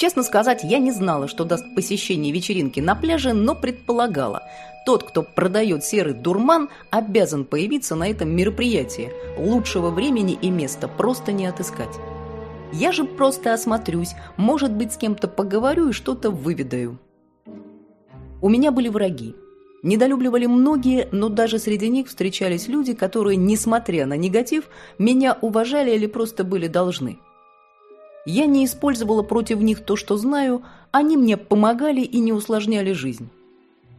Честно сказать, я не знала, что даст посещение вечеринки на пляже, но предполагала. Тот, кто продает серый дурман, обязан появиться на этом мероприятии. Лучшего времени и места просто не отыскать. Я же просто осмотрюсь, может быть, с кем-то поговорю и что-то выведаю. У меня были враги. Недолюбливали многие, но даже среди них встречались люди, которые, несмотря на негатив, меня уважали или просто были должны. Я не использовала против них то, что знаю, они мне помогали и не усложняли жизнь.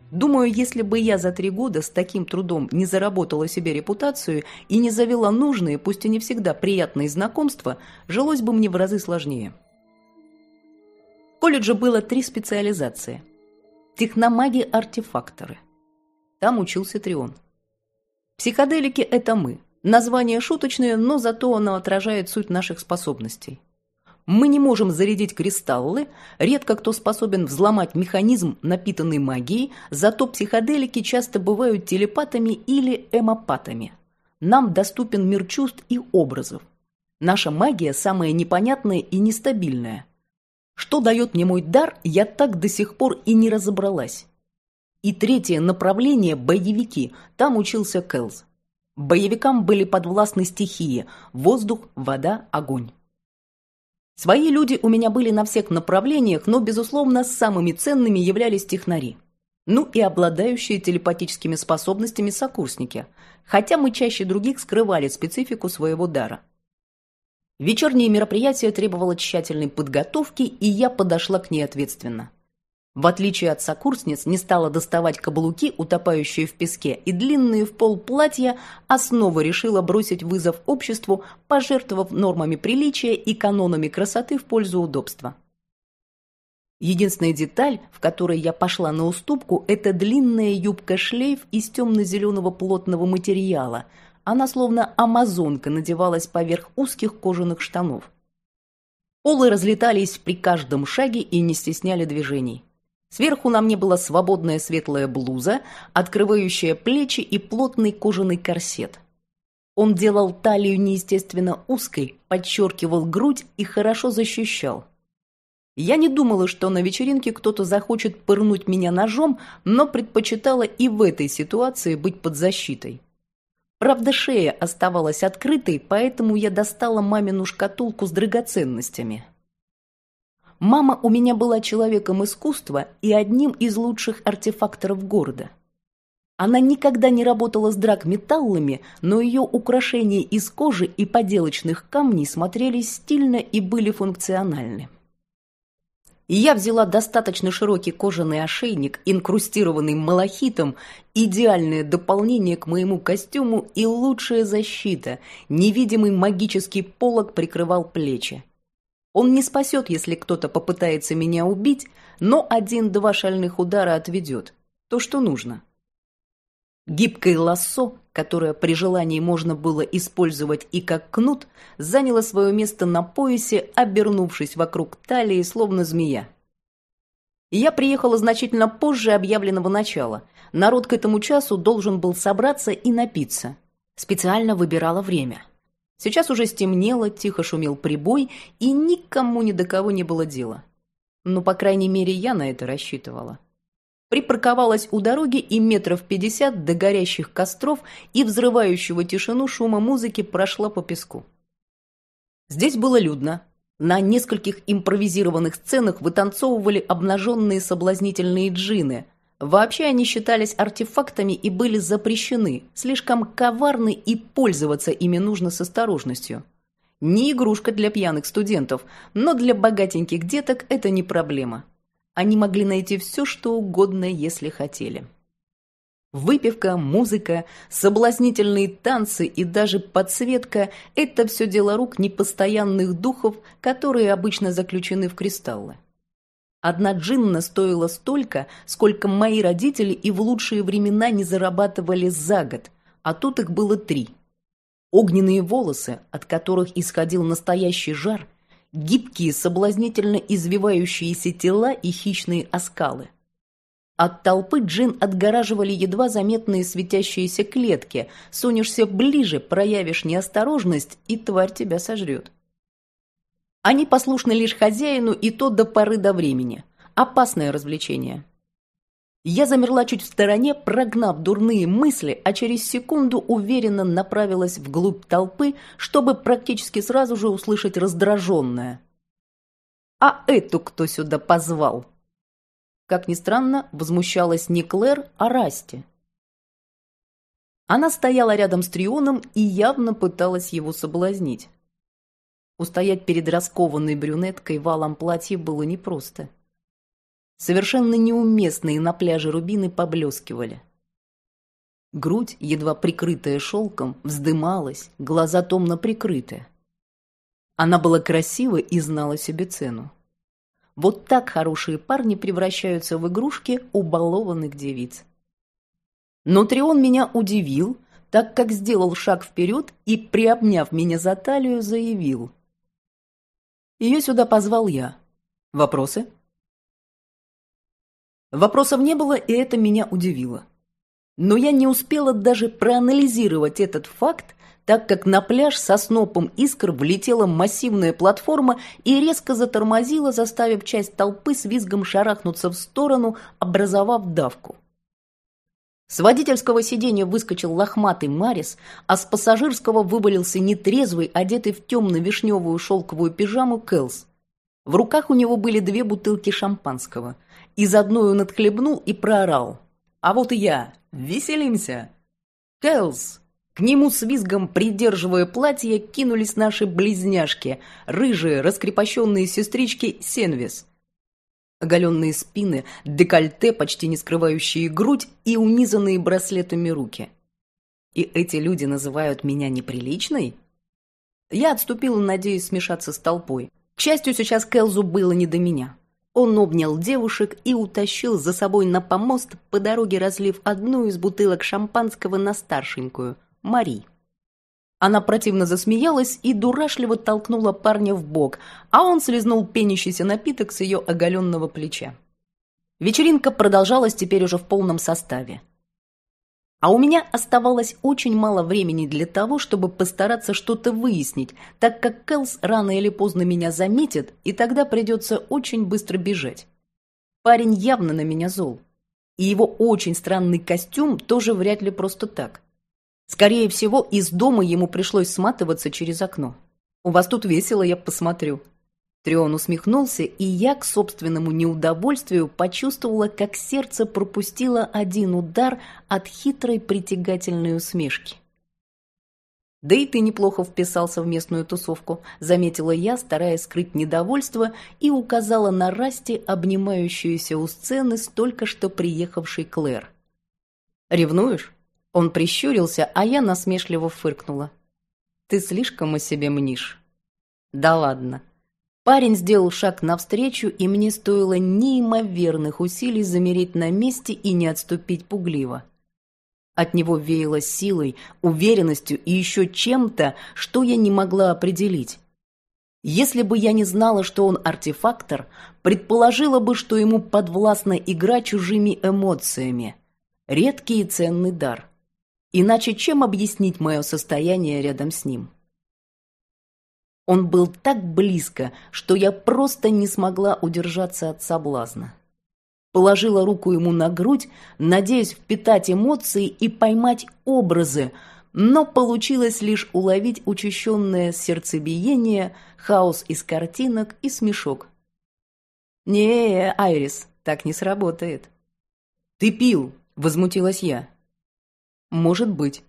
Думаю, если бы я за три года с таким трудом не заработала себе репутацию и не завела нужные, пусть и не всегда приятные знакомства, жилось бы мне в разы сложнее. В колледже было три специализации. Техномаги-артефакторы. Там учился Трион. Психоделики – это мы. Название шуточное, но зато оно отражает суть наших способностей. Мы не можем зарядить кристаллы, редко кто способен взломать механизм, напитанный магией, зато психоделики часто бывают телепатами или эмопатами. Нам доступен мир чувств и образов. Наша магия самая непонятная и нестабильная. Что дает мне мой дар, я так до сих пор и не разобралась. И третье направление – боевики. Там учился Кэлз. Боевикам были подвластны стихии – воздух, вода, огонь. Свои люди у меня были на всех направлениях, но, безусловно, самыми ценными являлись технари. Ну и обладающие телепатическими способностями сокурсники, хотя мы чаще других скрывали специфику своего дара. Вечернее мероприятие требовало тщательной подготовки, и я подошла к ней ответственно. В отличие от сокурсниц, не стала доставать каблуки, утопающие в песке, и длинные в пол платья, а снова решила бросить вызов обществу, пожертвовав нормами приличия и канонами красоты в пользу удобства. Единственная деталь, в которой я пошла на уступку, это длинная юбка-шлейф из темно-зеленого плотного материала. Она словно амазонка надевалась поверх узких кожаных штанов. Полы разлетались при каждом шаге и не стесняли движений. Сверху на мне была свободная светлая блуза, открывающая плечи и плотный кожаный корсет. Он делал талию неестественно узкой, подчеркивал грудь и хорошо защищал. Я не думала, что на вечеринке кто-то захочет пырнуть меня ножом, но предпочитала и в этой ситуации быть под защитой. Правда, шея оставалась открытой, поэтому я достала мамину шкатулку с драгоценностями. Мама у меня была человеком искусства и одним из лучших артефакторов города. Она никогда не работала с драгметаллами, но ее украшения из кожи и поделочных камней смотрелись стильно и были функциональны. Я взяла достаточно широкий кожаный ошейник, инкрустированный малахитом, идеальное дополнение к моему костюму и лучшая защита. Невидимый магический полог прикрывал плечи. Он не спасет, если кто-то попытается меня убить, но один-два шальных удара отведет. То, что нужно. Гибкое лассо, которое при желании можно было использовать и как кнут, заняло свое место на поясе, обернувшись вокруг талии, словно змея. Я приехала значительно позже объявленного начала. Народ к этому часу должен был собраться и напиться. Специально выбирала время. Сейчас уже стемнело, тихо шумел прибой, и никому ни до кого не было дела. Ну, по крайней мере, я на это рассчитывала. Припарковалась у дороги и метров пятьдесят до горящих костров и взрывающего тишину шума музыки прошла по песку. Здесь было людно. На нескольких импровизированных сценах вытанцовывали обнаженные соблазнительные джины – Вообще они считались артефактами и были запрещены, слишком коварны и пользоваться ими нужно с осторожностью. Не игрушка для пьяных студентов, но для богатеньких деток это не проблема. Они могли найти все, что угодно, если хотели. Выпивка, музыка, соблазнительные танцы и даже подсветка – это все дело рук непостоянных духов, которые обычно заключены в кристаллы. Одна джинна стоила столько, сколько мои родители и в лучшие времена не зарабатывали за год, а тут их было три. Огненные волосы, от которых исходил настоящий жар, гибкие, соблазнительно извивающиеся тела и хищные оскалы. От толпы джин отгораживали едва заметные светящиеся клетки. Сунешься ближе, проявишь неосторожность, и тварь тебя сожрет. Они послушны лишь хозяину и то до поры до времени. Опасное развлечение. Я замерла чуть в стороне, прогнав дурные мысли, а через секунду уверенно направилась вглубь толпы, чтобы практически сразу же услышать раздраженное. «А эту кто сюда позвал?» Как ни странно, возмущалась не Клэр, а Расти. Она стояла рядом с Трионом и явно пыталась его соблазнить. Устоять перед раскованной брюнеткой валом платья было непросто. Совершенно неуместные на пляже рубины поблескивали. Грудь, едва прикрытая шелком, вздымалась, глаза томно прикрыты. Она была красива и знала себе цену. Вот так хорошие парни превращаются в игрушки убалованных девиц. Но Трион меня удивил, так как сделал шаг вперед и, приобняв меня за талию, заявил. Ее сюда позвал я. Вопросы? Вопросов не было, и это меня удивило. Но я не успела даже проанализировать этот факт, так как на пляж со снопом искр влетела массивная платформа и резко затормозила, заставив часть толпы с визгом шарахнуться в сторону, образовав давку. С водительского сиденья выскочил лохматый Марис, а с пассажирского вывалился нетрезвый, одетый в темно-вишневую шелковую пижаму Кэлс. В руках у него были две бутылки шампанского – из одной он отхлебнул и проорал. «А вот и я! Веселимся!» «Кэлс!» К нему с визгом, придерживая платье, кинулись наши близняшки, рыжие, раскрепощенные сестрички Сенвис. Оголенные спины, декольте, почти не скрывающие грудь и унизанные браслетами руки. И эти люди называют меня неприличной? Я отступила, надеясь смешаться с толпой. К счастью, сейчас Кэлзу было не до меня. Он обнял девушек и утащил за собой на помост, по дороге разлив одну из бутылок шампанского на старшенькую, Мари. Она противно засмеялась и дурашливо толкнула парня в бок, а он слезнул пенящийся напиток с ее оголенного плеча. Вечеринка продолжалась теперь уже в полном составе. А у меня оставалось очень мало времени для того, чтобы постараться что-то выяснить, так как Кэлс рано или поздно меня заметит, и тогда придется очень быстро бежать. Парень явно на меня зол. И его очень странный костюм тоже вряд ли просто так. Скорее всего, из дома ему пришлось сматываться через окно. «У вас тут весело, я посмотрю», Трион усмехнулся, и я к собственному неудовольствию почувствовала, как сердце пропустило один удар от хитрой притягательной усмешки. «Да и ты неплохо вписался в местную тусовку», — заметила я, стараясь скрыть недовольство, и указала на Расти, обнимающуюся у сцены с только что приехавшей Клэр. «Ревнуешь?» Он прищурился, а я насмешливо фыркнула. «Ты слишком о себе мнишь». «Да ладно», Парень сделал шаг навстречу, и мне стоило неимоверных усилий замереть на месте и не отступить пугливо. От него веяло силой, уверенностью и еще чем-то, что я не могла определить. Если бы я не знала, что он артефактор, предположила бы, что ему подвластна игра чужими эмоциями. Редкий и ценный дар. Иначе чем объяснить мое состояние рядом с ним? Он был так близко, что я просто не смогла удержаться от соблазна. Положила руку ему на грудь, надеясь впитать эмоции и поймать образы, но получилось лишь уловить учащенное сердцебиение, хаос из картинок и смешок. «Не, Айрис, так не сработает». «Ты пил!» — возмутилась я. «Может быть».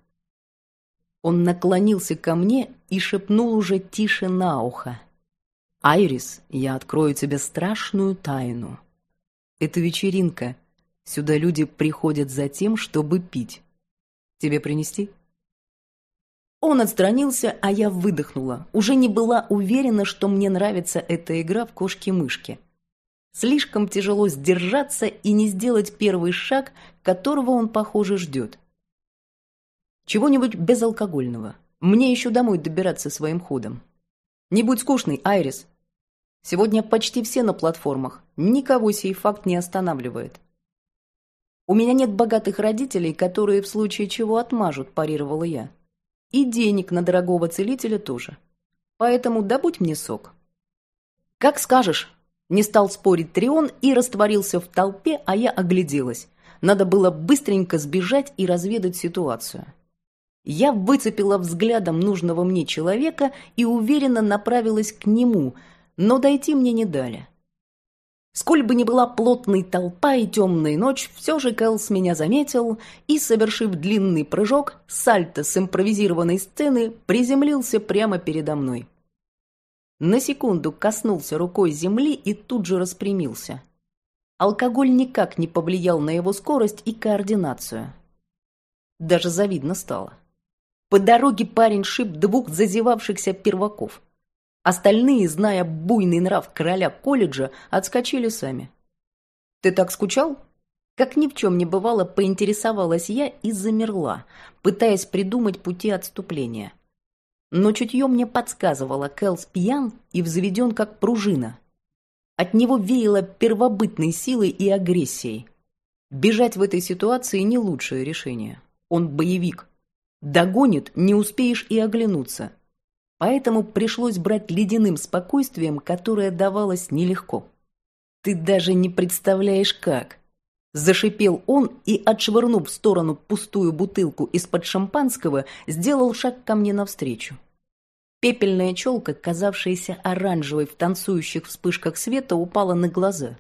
Он наклонился ко мне и шепнул уже тише на ухо. «Айрис, я открою тебе страшную тайну. Это вечеринка. Сюда люди приходят за тем, чтобы пить. Тебе принести?» Он отстранился, а я выдохнула. Уже не была уверена, что мне нравится эта игра в кошки-мышки. Слишком тяжело сдержаться и не сделать первый шаг, которого он, похоже, ждет. Чего-нибудь безалкогольного. Мне еще домой добираться своим ходом. Не будь скучный, Айрис. Сегодня почти все на платформах. Никого сей факт не останавливает. У меня нет богатых родителей, которые в случае чего отмажут, парировала я. И денег на дорогого целителя тоже. Поэтому добудь мне сок. «Как скажешь», — не стал спорить Трион и растворился в толпе, а я огляделась. Надо было быстренько сбежать и разведать ситуацию. Я выцепила взглядом нужного мне человека и уверенно направилась к нему, но дойти мне не дали. Сколь бы ни была плотной толпа и темная ночь, все же Кэлс меня заметил и, совершив длинный прыжок, сальто с импровизированной сцены приземлился прямо передо мной. На секунду коснулся рукой земли и тут же распрямился. Алкоголь никак не повлиял на его скорость и координацию. Даже завидно стало. По дороге парень шип двух зазевавшихся перваков – Остальные, зная буйный нрав короля колледжа, отскочили сами. «Ты так скучал?» Как ни в чем не бывало, поинтересовалась я и замерла, пытаясь придумать пути отступления. Но чутье мне подсказывало, Кэлс пьян и взведен как пружина. От него веяло первобытной силой и агрессией. Бежать в этой ситуации не лучшее решение. Он боевик. Догонит, не успеешь и оглянуться поэтому пришлось брать ледяным спокойствием, которое давалось нелегко. «Ты даже не представляешь, как!» Зашипел он и, отшвырнув в сторону пустую бутылку из-под шампанского, сделал шаг ко мне навстречу. Пепельная челка, казавшаяся оранжевой в танцующих вспышках света, упала на глаза.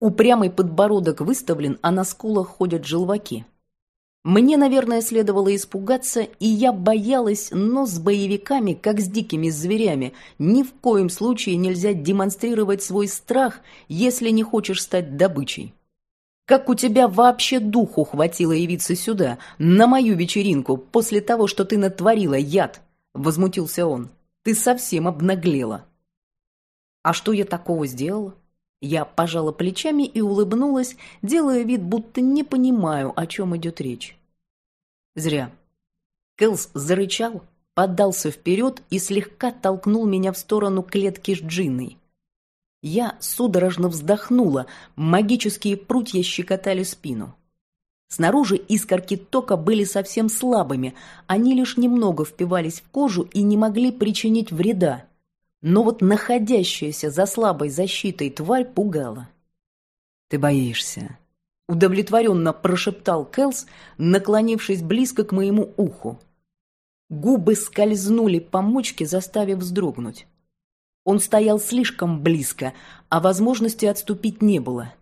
Упрямый подбородок выставлен, а на скулах ходят желваки. Мне, наверное, следовало испугаться, и я боялась, но с боевиками, как с дикими зверями, ни в коем случае нельзя демонстрировать свой страх, если не хочешь стать добычей. Как у тебя вообще духу хватило явиться сюда, на мою вечеринку, после того, что ты натворила, яд? Возмутился он. Ты совсем обнаглела. А что я такого сделала? Я пожала плечами и улыбнулась, делая вид, будто не понимаю, о чем идет речь. Зря. Кэлс зарычал, поддался вперед и слегка толкнул меня в сторону клетки с джинной. Я судорожно вздохнула, магические прутья щекотали спину. Снаружи искорки тока были совсем слабыми, они лишь немного впивались в кожу и не могли причинить вреда. Но вот находящаяся за слабой защитой тварь пугала. «Ты боишься», — удовлетворенно прошептал Кэлс, наклонившись близко к моему уху. Губы скользнули по мочке, заставив вздрогнуть. Он стоял слишком близко, а возможности отступить не было.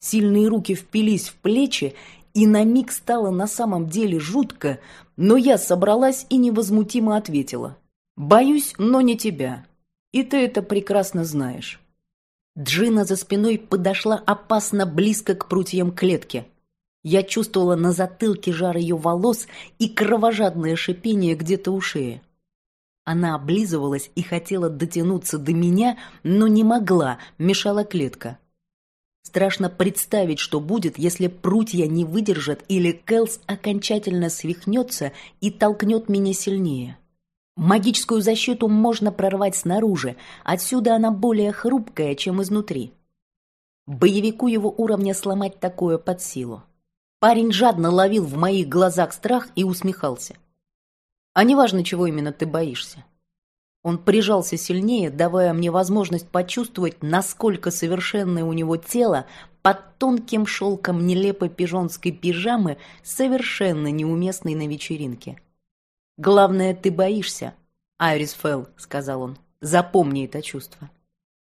Сильные руки впились в плечи, и на миг стало на самом деле жутко, но я собралась и невозмутимо ответила. «Боюсь, но не тебя. И ты это прекрасно знаешь. Джина за спиной подошла опасно близко к прутьям клетки. Я чувствовала на затылке жар ее волос и кровожадное шипение где-то у шеи. Она облизывалась и хотела дотянуться до меня, но не могла, мешала клетка. Страшно представить, что будет, если прутья не выдержат или Кэлс окончательно свихнется и толкнет меня сильнее. Магическую защиту можно прорвать снаружи, отсюда она более хрупкая, чем изнутри. Боевику его уровня сломать такое под силу. Парень жадно ловил в моих глазах страх и усмехался. А неважно, чего именно ты боишься. Он прижался сильнее, давая мне возможность почувствовать, насколько совершенное у него тело под тонким шелком нелепой пижонской пижамы, совершенно неуместной на вечеринке. «Главное, ты боишься, Айрис Фелл», — сказал он. «Запомни это чувство.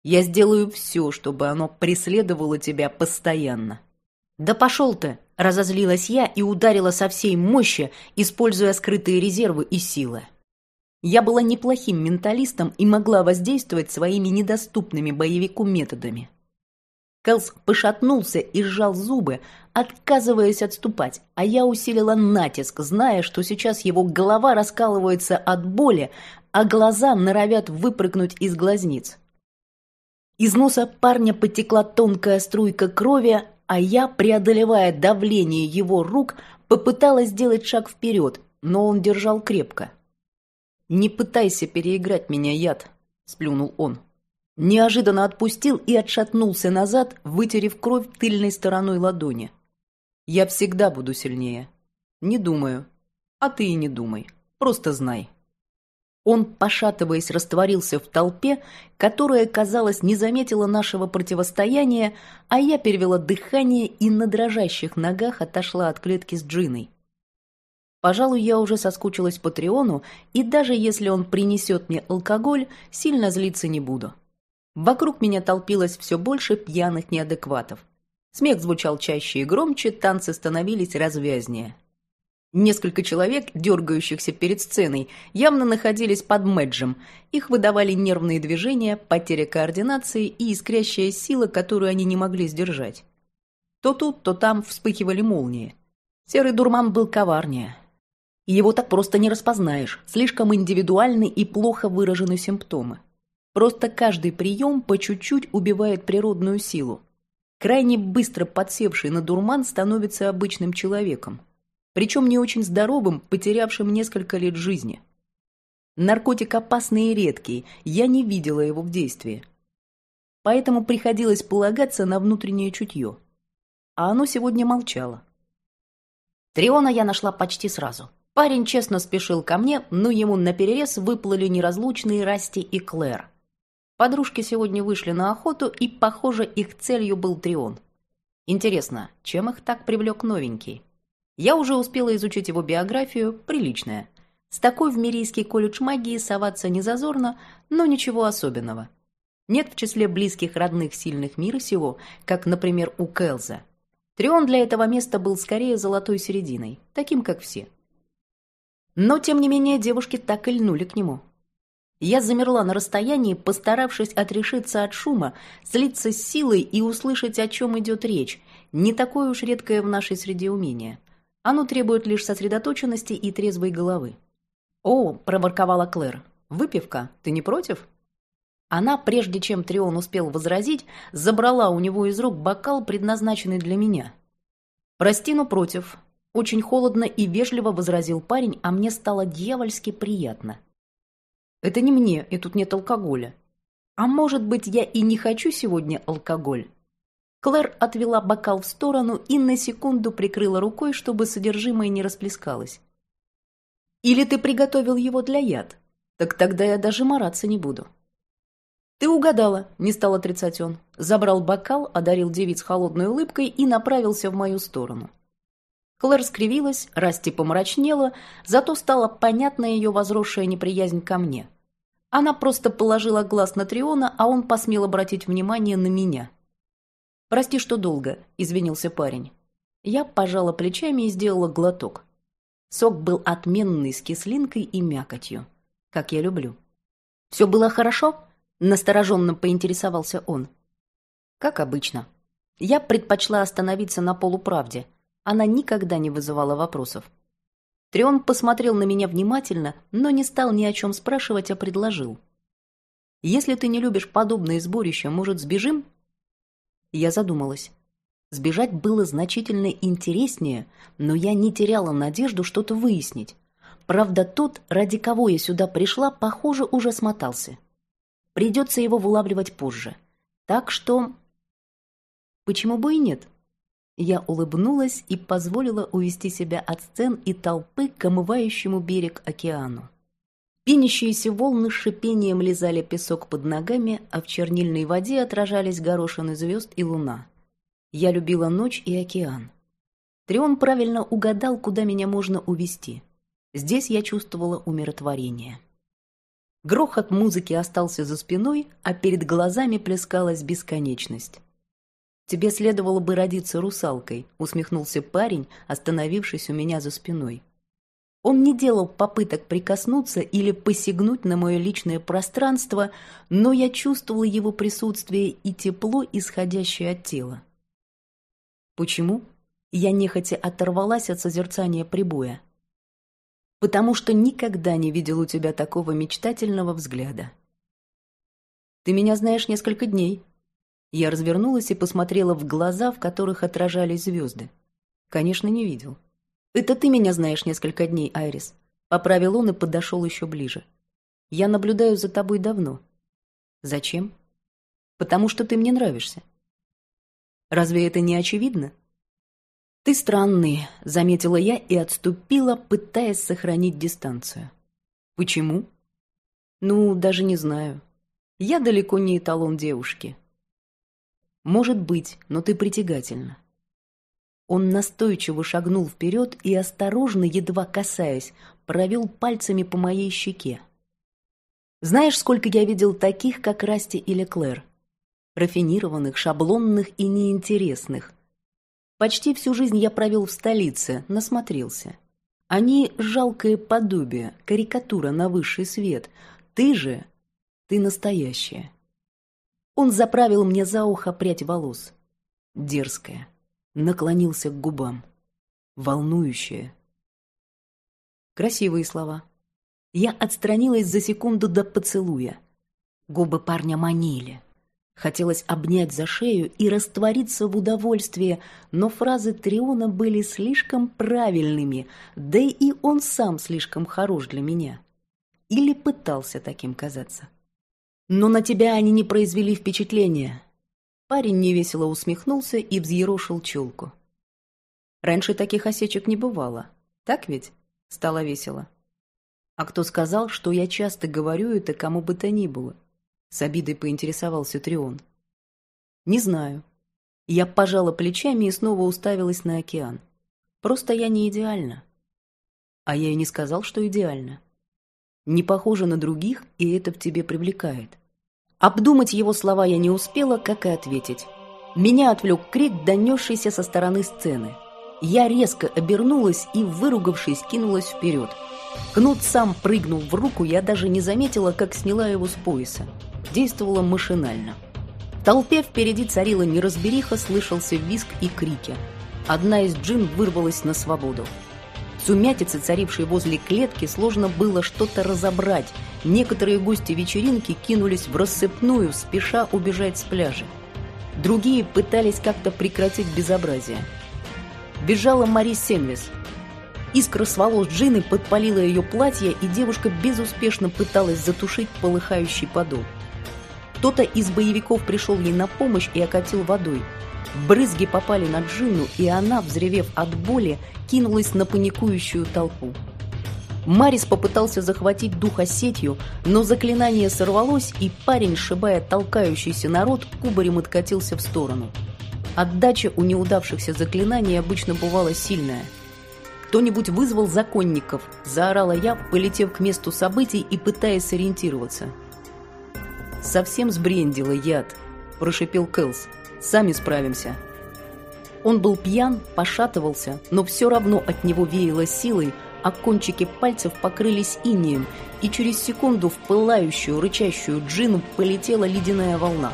Я сделаю все, чтобы оно преследовало тебя постоянно». «Да пошел ты!» — разозлилась я и ударила со всей мощи, используя скрытые резервы и силы. Я была неплохим менталистом и могла воздействовать своими недоступными боевику методами. Кэлс пошатнулся и сжал зубы, отказываясь отступать, а я усилила натиск, зная, что сейчас его голова раскалывается от боли, а глаза норовят выпрыгнуть из глазниц. Из носа парня потекла тонкая струйка крови, а я, преодолевая давление его рук, попыталась сделать шаг вперед, но он держал крепко. «Не пытайся переиграть меня, яд», — сплюнул он. Неожиданно отпустил и отшатнулся назад, вытерев кровь тыльной стороной ладони. «Я всегда буду сильнее. Не думаю. А ты и не думай. Просто знай». Он, пошатываясь, растворился в толпе, которая, казалось, не заметила нашего противостояния, а я перевела дыхание и на дрожащих ногах отошла от клетки с Джиной. Пожалуй, я уже соскучилась по Триону, и даже если он принесет мне алкоголь, сильно злиться не буду. Вокруг меня толпилось все больше пьяных неадекватов. Смех звучал чаще и громче, танцы становились развязнее. Несколько человек, дергающихся перед сценой, явно находились под мэджем. Их выдавали нервные движения, потеря координации и искрящая сила, которую они не могли сдержать. То тут, то там вспыхивали молнии. Серый дурман был коварнее. Его так просто не распознаешь, слишком индивидуальны и плохо выражены симптомы. Просто каждый прием по чуть-чуть убивает природную силу. Крайне быстро подсевший на дурман становится обычным человеком причем не очень здоровым, потерявшим несколько лет жизни. Наркотик опасный и редкий, я не видела его в действии. Поэтому приходилось полагаться на внутреннее чутье. А оно сегодня молчало. Триона я нашла почти сразу. Парень честно спешил ко мне, но ему наперерез выплыли неразлучные Расти и Клэр. Подружки сегодня вышли на охоту, и, похоже, их целью был Трион. Интересно, чем их так привлек новенький? Я уже успела изучить его биографию, приличная. С такой в Мирийский колледж магии соваться не зазорно, но ничего особенного. Нет в числе близких родных сильных мира сего, как, например, у Келза. Трион для этого места был скорее золотой серединой, таким, как все. Но, тем не менее, девушки так и льнули к нему. Я замерла на расстоянии, постаравшись отрешиться от шума, слиться с силой и услышать, о чем идет речь, не такое уж редкое в нашей среде умение. Оно требует лишь сосредоточенности и трезвой головы. «О!» – проворковала Клэр. «Выпивка? Ты не против?» Она, прежде чем Трион успел возразить, забрала у него из рук бокал, предназначенный для меня. «Прости, но против». Очень холодно и вежливо возразил парень, а мне стало дьявольски приятно. «Это не мне, и тут нет алкоголя. А может быть, я и не хочу сегодня алкоголь?» Клэр отвела бокал в сторону и на секунду прикрыла рукой, чтобы содержимое не расплескалось. «Или ты приготовил его для яд? Так тогда я даже мараться не буду». «Ты угадала», — не стал отрицать он. Забрал бокал, одарил девиц холодной улыбкой и направился в мою сторону. Клэр скривилась, Расти помрачнела, зато стала понятна ее возросшая неприязнь ко мне. Она просто положила глаз на Триона, а он посмел обратить внимание на меня. «Прости, что долго», — извинился парень. Я пожала плечами и сделала глоток. Сок был отменный, с кислинкой и мякотью, как я люблю. «Все было хорошо?» — настороженно поинтересовался он. «Как обычно. Я предпочла остановиться на полуправде. Она никогда не вызывала вопросов. Трион посмотрел на меня внимательно, но не стал ни о чем спрашивать, а предложил. «Если ты не любишь подобные сборища, может, сбежим я задумалась. Сбежать было значительно интереснее, но я не теряла надежду что-то выяснить. Правда, тот, ради кого я сюда пришла, похоже, уже смотался. Придется его вылавливать позже. Так что... Почему бы и нет? Я улыбнулась и позволила увести себя от сцен и толпы к омывающему берег океану. Пенящиеся волны шипением лизали песок под ногами, а в чернильной воде отражались горошины звезд и луна. Я любила ночь и океан. Трион правильно угадал, куда меня можно увести. Здесь я чувствовала умиротворение. Грохот музыки остался за спиной, а перед глазами плескалась бесконечность. «Тебе следовало бы родиться русалкой», — усмехнулся парень, остановившись у меня за спиной. Он не делал попыток прикоснуться или посягнуть на мое личное пространство, но я чувствовала его присутствие и тепло, исходящее от тела. Почему? Я нехотя оторвалась от созерцания прибоя. Потому что никогда не видел у тебя такого мечтательного взгляда. Ты меня знаешь несколько дней. Я развернулась и посмотрела в глаза, в которых отражались звезды. Конечно, не видел. «Это ты меня знаешь несколько дней, Айрис», — поправил он и подошел еще ближе. «Я наблюдаю за тобой давно». «Зачем?» «Потому что ты мне нравишься». «Разве это не очевидно?» «Ты странный», — заметила я и отступила, пытаясь сохранить дистанцию. «Почему?» Ну, даже не знаю. Я далеко не эталон девушки. Может быть, но ты притягательна. Он настойчиво шагнул вперед и, осторожно, едва касаясь, провел пальцами по моей щеке. Знаешь, сколько я видел таких, как Расти или Клэр? Рафинированных, шаблонных и неинтересных. Почти всю жизнь я провел в столице, насмотрелся. Они — жалкое подобие, карикатура на высший свет. Ты же, ты настоящая. Он заправил мне за ухо прядь волос. Дерзкая наклонился к губам. Волнующее. Красивые слова. Я отстранилась за секунду до поцелуя. Губы парня манили. Хотелось обнять за шею и раствориться в удовольствии, но фразы Триона были слишком правильными, да и он сам слишком хорош для меня. Или пытался таким казаться. Но на тебя они не произвели впечатления. Парень невесело усмехнулся и взъерошил челку. Раньше таких осечек не бывало. Так ведь? Стало весело. А кто сказал, что я часто говорю это кому бы то ни было? С обидой поинтересовался Трион. Не знаю. Я пожала плечами и снова уставилась на океан. Просто я не идеальна. А я и не сказал, что идеально. Не похожа на других, и это в тебе привлекает. Обдумать его слова я не успела, как и ответить. Меня отвлек крик, донесшийся со стороны сцены. Я резко обернулась и, выругавшись, кинулась вперед. Кнут сам прыгнул в руку, я даже не заметила, как сняла его с пояса. Действовала машинально. В толпе впереди царила неразбериха, слышался визг и крики. Одна из джин вырвалась на свободу сумятице, царившей возле клетки, сложно было что-то разобрать. Некоторые гости вечеринки кинулись в рассыпную, спеша убежать с пляжа. Другие пытались как-то прекратить безобразие. Бежала Мари Семлис. Искра с волос Джины подпалила ее платье, и девушка безуспешно пыталась затушить полыхающий подол. Кто-то из боевиков пришел ей на помощь и окатил водой. Брызги попали на Джину, и она, взревев от боли, кинулась на паникующую толпу. Марис попытался захватить духа сетью, но заклинание сорвалось, и парень, сшибая толкающийся народ, кубарем откатился в сторону. Отдача у неудавшихся заклинаний обычно бывала сильная. «Кто-нибудь вызвал законников?» – заорала я, полетев к месту событий и пытаясь сориентироваться. «Совсем сбрендила яд», – прошипел Кэлс. «Сами справимся». Он был пьян, пошатывался, но все равно от него веяло силой, а кончики пальцев покрылись инеем, и через секунду в пылающую, рычащую джину полетела ледяная волна.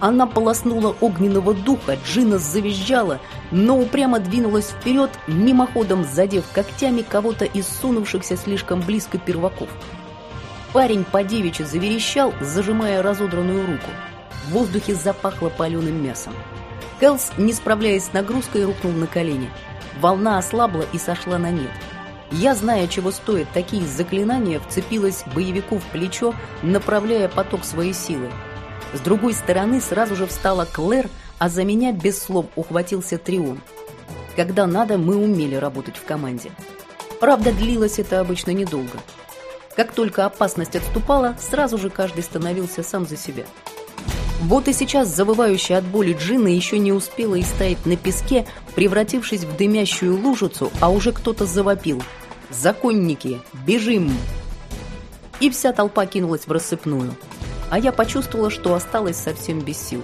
Она полоснула огненного духа, джина завизжала, но упрямо двинулась вперед, мимоходом задев когтями кого-то из сунувшихся слишком близко перваков. Парень по девичьи заверещал, зажимая разодранную руку. В воздухе запахло паленым мясом. Кэлс, не справляясь с нагрузкой, рухнул на колени. Волна ослабла и сошла на нет. Я, зная, чего стоят такие заклинания, вцепилась боевику в плечо, направляя поток своей силы. С другой стороны сразу же встала Клэр, а за меня без слов ухватился Трион. Когда надо, мы умели работать в команде. Правда, длилось это обычно недолго. Как только опасность отступала, сразу же каждый становился сам за себя. Вот и сейчас завывающая от боли Джина еще не успела истаять на песке, превратившись в дымящую лужицу, а уже кто-то завопил. «Законники! Бежим!» И вся толпа кинулась в рассыпную. А я почувствовала, что осталась совсем без сил.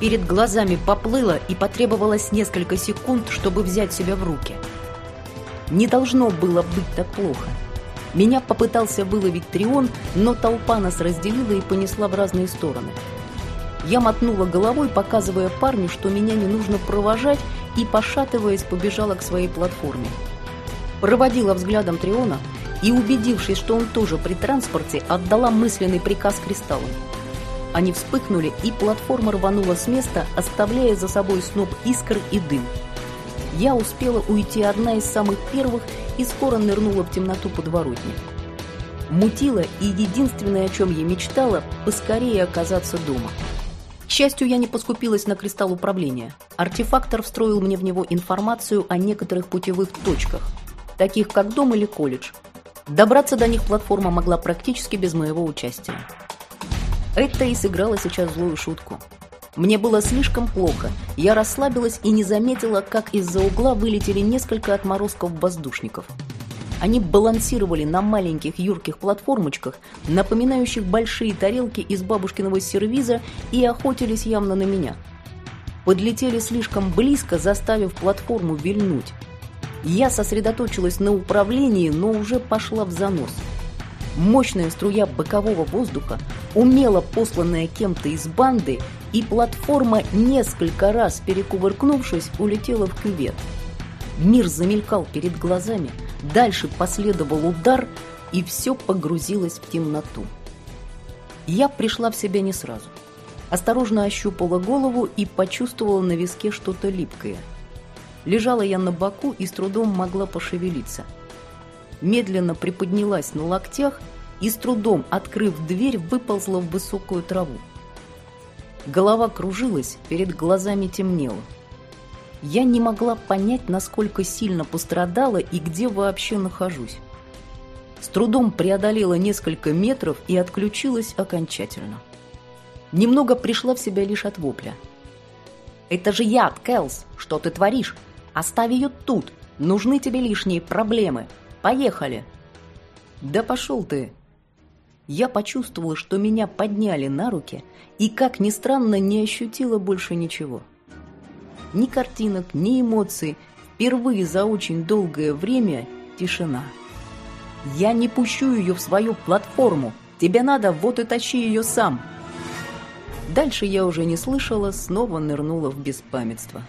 Перед глазами поплыло и потребовалось несколько секунд, чтобы взять себя в руки. Не должно было быть так плохо. Меня попытался выловить Трион, но толпа нас разделила и понесла в разные стороны. Я мотнула головой, показывая парню, что меня не нужно провожать, и, пошатываясь, побежала к своей платформе. Проводила взглядом Триона и, убедившись, что он тоже при транспорте, отдала мысленный приказ кристаллам. Они вспыхнули, и платформа рванула с места, оставляя за собой сноп искр и дым. Я успела уйти одна из самых первых и скоро нырнула в темноту подворотни. Мутила, и единственное, о чем я мечтала, поскорее оказаться дома. Счастью, я не поскупилась на кристалл управления. Артефактор встроил мне в него информацию о некоторых путевых точках, таких как дом или колледж. Добраться до них платформа могла практически без моего участия. Это и сыграло сейчас злую шутку. Мне было слишком плохо. Я расслабилась и не заметила, как из-за угла вылетели несколько отморозков-воздушников. Они балансировали на маленьких юрких платформочках, напоминающих большие тарелки из бабушкиного сервиза, и охотились явно на меня. Подлетели слишком близко, заставив платформу вильнуть. Я сосредоточилась на управлении, но уже пошла в занос. Мощная струя бокового воздуха, умело посланная кем-то из банды, и платформа, несколько раз перекувыркнувшись, улетела в кювет. Мир замелькал перед глазами, дальше последовал удар, и все погрузилось в темноту. Я пришла в себя не сразу. Осторожно ощупала голову и почувствовала на виске что-то липкое. Лежала я на боку и с трудом могла пошевелиться. Медленно приподнялась на локтях и с трудом, открыв дверь, выползла в высокую траву. Голова кружилась, перед глазами темнело. Я не могла понять, насколько сильно пострадала и где вообще нахожусь. С трудом преодолела несколько метров и отключилась окончательно. Немного пришла в себя лишь от вопля. «Это же яд, Кэлс! Что ты творишь? Оставь ее тут! Нужны тебе лишние проблемы! Поехали!» «Да пошел ты!» я почувствовала, что меня подняли на руки и, как ни странно, не ощутила больше ничего. Ни картинок, ни эмоций. Впервые за очень долгое время тишина. «Я не пущу ее в свою платформу. Тебе надо, вот и тащи ее сам». Дальше я уже не слышала, снова нырнула в беспамятство.